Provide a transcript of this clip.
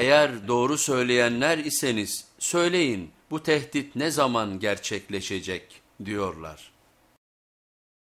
Eğer doğru söyleyenler iseniz söyleyin bu tehdit ne zaman gerçekleşecek diyorlar.